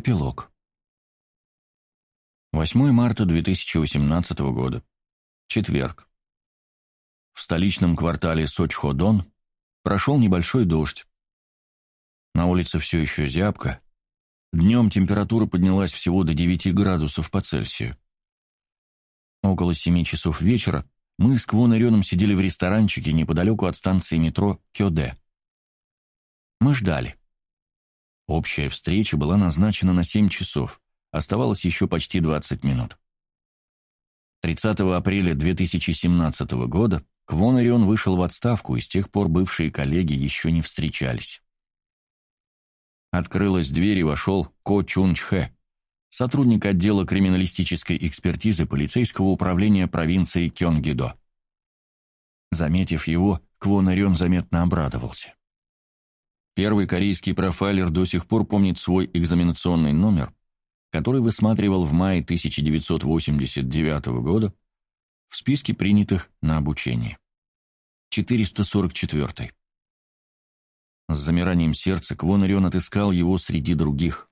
Эпилог. 8 марта 2018 года. Четверг. В столичном квартале Сочходон прошел небольшой дождь. На улице все еще зябко. Днем температура поднялась всего до 9 градусов по Цельсию. Около 7 часов вечера мы с Квон и сидели в ресторанчике неподалеку от станции метро Кёде. Мы ждали. Общая встреча была назначена на 7 часов. Оставалось еще почти 20 минут. 30 апреля 2017 года Квон Орион вышел в отставку, и с тех пор бывшие коллеги еще не встречались. Открылась дверь и вошел Ко Чун Чхэ, сотрудник отдела криминалистической экспертизы полицейского управления провинции Кёнгидо. Заметив его, Квон Орион заметно обрадовался. Первый корейский профайлер до сих пор помнит свой экзаменационный номер, который высматривал в мае 1989 года в списке принятых на обучение. 444. С замиранием сердца Квон Орион отыскал его среди других.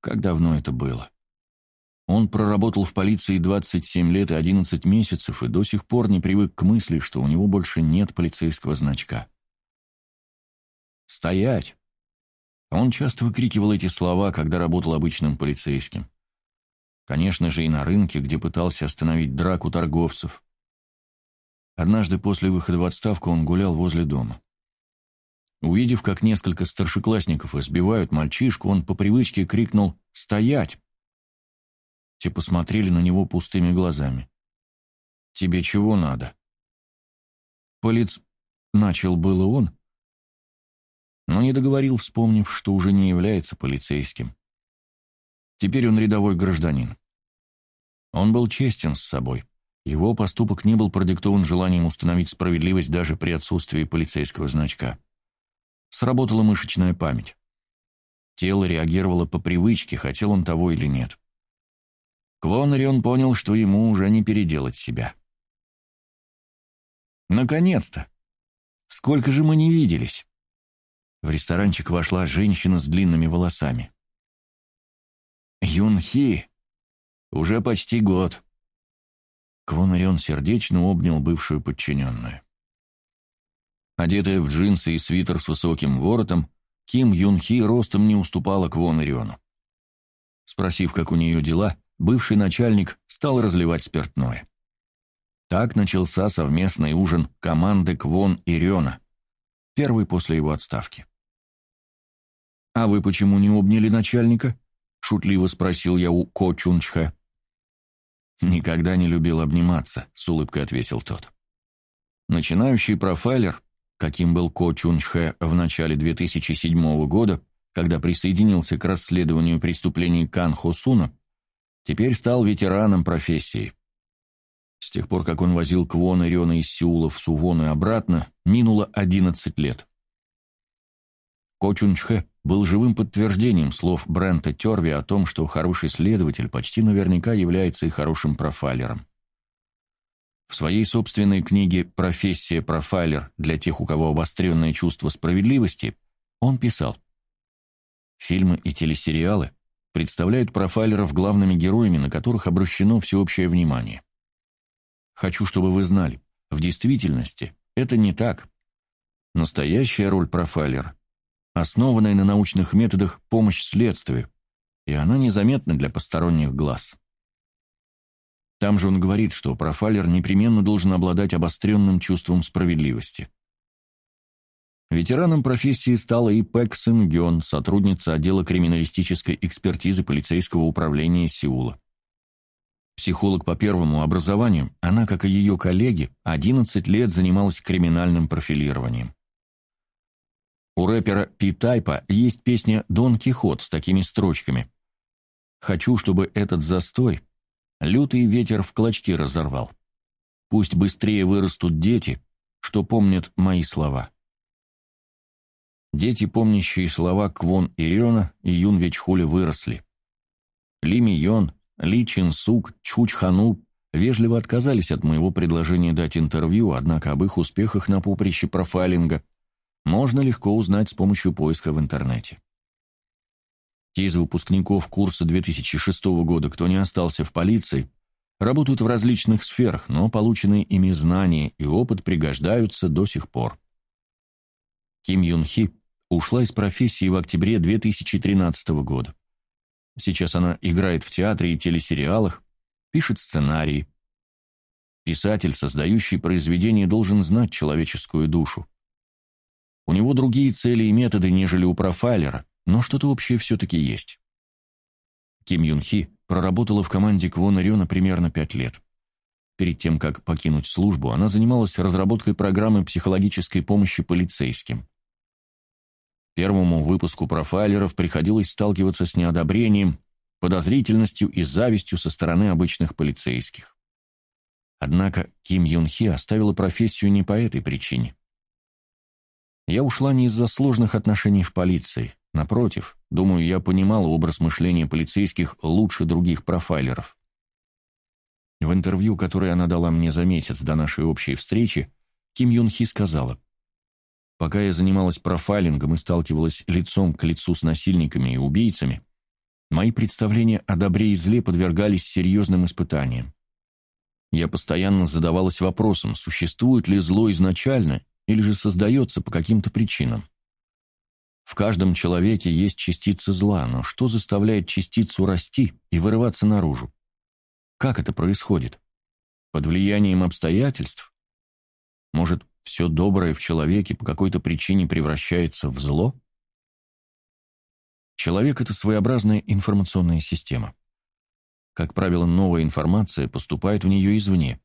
Как давно это было? Он проработал в полиции 27 лет и 11 месяцев и до сих пор не привык к мысли, что у него больше нет полицейского значка. «Стоять!» Он часто выкрикивал эти слова, когда работал обычным полицейским. Конечно же, и на рынке, где пытался остановить драку торговцев. Однажды после выхода в отставку он гулял возле дома. Увидев, как несколько старшеклассников избивают мальчишку, он по привычке крикнул «Стоять!». Те посмотрели на него пустыми глазами. «Тебе чего надо?» «Полиц...» — начал было он, но не договорил, вспомнив, что уже не является полицейским. Теперь он рядовой гражданин. Он был честен с собой. Его поступок не был продиктован желанием установить справедливость даже при отсутствии полицейского значка. Сработала мышечная память. Тело реагировало по привычке, хотел он того или нет. Квонарион понял, что ему уже не переделать себя. «Наконец-то! Сколько же мы не виделись!» В ресторанчик вошла женщина с длинными волосами. Юнхи. Уже почти год. Квонарион сердечно обнял бывшую подчиненную. Одетая в джинсы и свитер с высоким воротом, Ким Юнхи ростом не уступала Квонариону. Спросив, как у нее дела, бывший начальник стал разливать спиртное. Так начался совместный ужин команды Квон и Рена, первый после его отставки. «А вы почему не обняли начальника?» — шутливо спросил я у Ко Чунчха. «Никогда не любил обниматься», — с улыбкой ответил тот. Начинающий профайлер, каким был Ко Чунчхэ в начале 2007 года, когда присоединился к расследованию преступлений Кан Хосуна, теперь стал ветераном профессии. С тех пор, как он возил Квон и Рена из Сеула в Сувон и обратно, минуло 11 лет. Ко Чунчхэ был живым подтверждением слов Брента Терви о том, что хороший следователь почти наверняка является и хорошим профайлером. В своей собственной книге «Профессия профайлер для тех, у кого обостренное чувство справедливости» он писал «Фильмы и телесериалы представляют профайлеров главными героями, на которых обращено всеобщее внимание. Хочу, чтобы вы знали, в действительности это не так. Настоящая роль профайлера основанная на научных методах помощь следствию, и она незаметна для посторонних глаз. Там же он говорит, что профайлер непременно должен обладать обостренным чувством справедливости. Ветераном профессии стала и Пэк Сын Гён, сотрудница отдела криминалистической экспертизы полицейского управления Сеула. Психолог по первому образованию, она, как и ее коллеги, 11 лет занималась криминальным профилированием. У рэпера Пи-Тайпа есть песня «Дон Кихот» с такими строчками. «Хочу, чтобы этот застой лютый ветер в клочки разорвал. Пусть быстрее вырастут дети, что помнят мои слова». Дети, помнящие слова Квон Ириона и Юн Вечхули, выросли. Ли Мийон, Ли Чин Сук, Чуч Хану вежливо отказались от моего предложения дать интервью, однако об их успехах на поприще профайлинга можно легко узнать с помощью поиска в интернете. Те из выпускников курса 2006 года, кто не остался в полиции, работают в различных сферах, но полученные ими знания и опыт пригождаются до сих пор. Ким Юн Хи ушла из профессии в октябре 2013 года. Сейчас она играет в театре и телесериалах, пишет сценарии. Писатель, создающий произведение, должен знать человеческую душу. У него другие цели и методы, нежели у профайлера, но что-то общее все-таки есть. Ким Юн Хи проработала в команде Квона Рёна примерно пять лет. Перед тем, как покинуть службу, она занималась разработкой программы психологической помощи полицейским. Первому выпуску профайлеров приходилось сталкиваться с неодобрением, подозрительностью и завистью со стороны обычных полицейских. Однако Ким Юн Хи оставила профессию не по этой причине. Я ушла не из-за сложных отношений в полиции. Напротив, думаю, я понимала образ мышления полицейских лучше других профайлеров. В интервью, которое она дала мне за месяц до нашей общей встречи, Ким Юн Хи сказала, «Пока я занималась профайлингом и сталкивалась лицом к лицу с насильниками и убийцами, мои представления о добре и зле подвергались серьезным испытаниям. Я постоянно задавалась вопросом, существует ли зло изначально или же создается по каким-то причинам. В каждом человеке есть частица зла, но что заставляет частицу расти и вырываться наружу? Как это происходит? Под влиянием обстоятельств? Может, все доброе в человеке по какой-то причине превращается в зло? Человек – это своеобразная информационная система. Как правило, новая информация поступает в нее извне.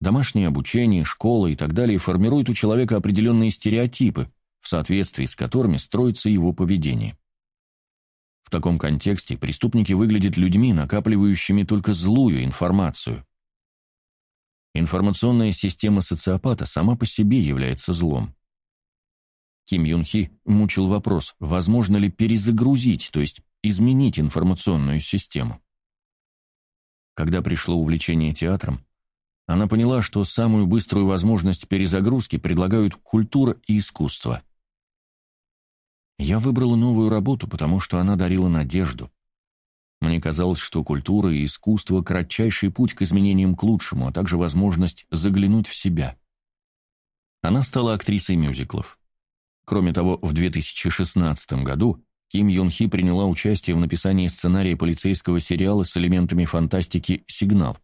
Домашнее обучение, школа и так далее формируют у человека определенные стереотипы, в соответствии с которыми строится его поведение. В таком контексте преступники выглядят людьми, накапливающими только злую информацию. Информационная система социопата сама по себе является злом. Ким Юн Хи мучил вопрос, возможно ли перезагрузить, то есть изменить информационную систему. Когда пришло увлечение театром, она поняла, что самую быструю возможность перезагрузки предлагают культура и искусство. Я выбрала новую работу, потому что она дарила надежду. Мне казалось, что культура и искусство – кратчайший путь к изменениям к лучшему, а также возможность заглянуть в себя. Она стала актрисой мюзиклов. Кроме того, в 2016 году Ким Йон Хи приняла участие в написании сценария полицейского сериала с элементами фантастики «Сигнал»,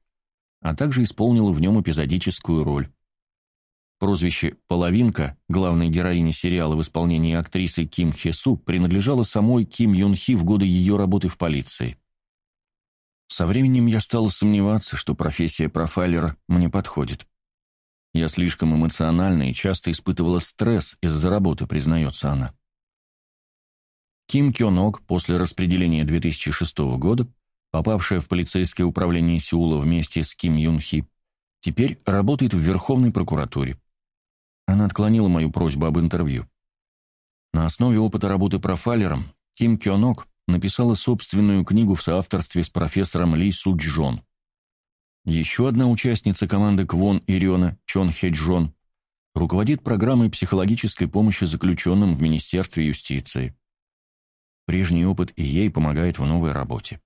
а также исполнила в нем эпизодическую роль. Прозвище «Половинка» главной героини сериала в исполнении актрисы Ким Хе Су принадлежало самой Ким Юн Хи в годы ее работы в полиции. Со временем я стала сомневаться, что профессия профайлера мне подходит. Я слишком эмоциональна и часто испытывала стресс из-за работы, признается она. Ким Кёнок после распределения 2006 года, попавшая в полицейское управление Сеула вместе с Ким Юн Хи, теперь работает в Верховной прокуратуре. Она отклонила мою просьбу об интервью. На основе опыта работы профайлером Ким Кёнок написала собственную книгу в соавторстве с профессором Ли Суджон. Еще одна участница команды Квон Ириона, Чон Хеджон, руководит программой психологической помощи заключенным в Министерстве юстиции. Прежний опыт и ей помогает в новой работе.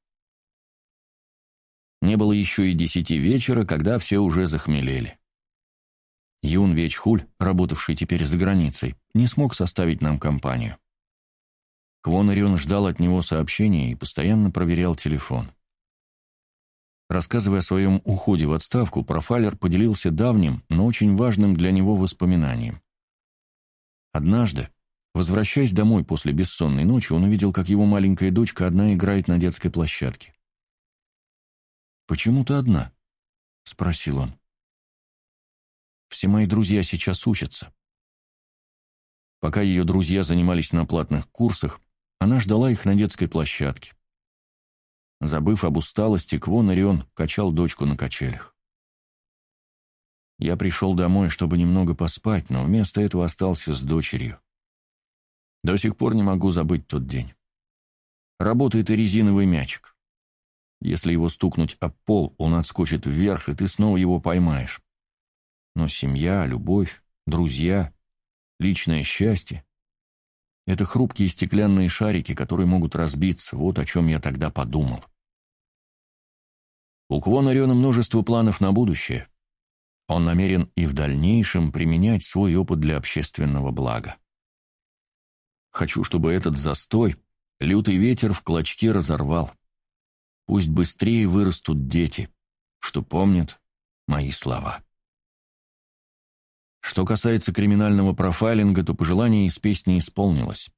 Не было еще и десяти вечера, когда все уже захмелели. Юн Вечхуль, работавший теперь за границей, не смог составить нам компанию. Квон Орион ждал от него сообщения и постоянно проверял телефон. Рассказывая о своем уходе в отставку, профайлер поделился давним, но очень важным для него воспоминанием. Однажды, возвращаясь домой после бессонной ночи, он увидел, как его маленькая дочка одна играет на детской площадке. «Почему ты одна?» — спросил он. Все мои друзья сейчас учатся. Пока ее друзья занимались на платных курсах, она ждала их на детской площадке. Забыв об усталости, Квон Орион качал дочку на качелях. Я пришел домой, чтобы немного поспать, но вместо этого остался с дочерью. До сих пор не могу забыть тот день. Работает и резиновый мячик. Если его стукнуть об пол, он отскочит вверх, и ты снова его поймаешь. Но семья, любовь, друзья, личное счастье Это хрупкие стеклянные шарики, которые могут разбиться, вот о чем я тогда подумал. У Квона Рена множество планов на будущее. Он намерен и в дальнейшем применять свой опыт для общественного блага. Хочу, чтобы этот застой лютый ветер в клочке разорвал. Пусть быстрее вырастут дети, что помнят мои слова. Что касается криминального профайлинга, то пожелание из песни исполнилось.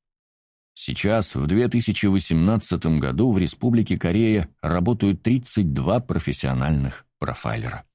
Сейчас, в 2018 году, в Республике Корея работают 32 профессиональных профайлера.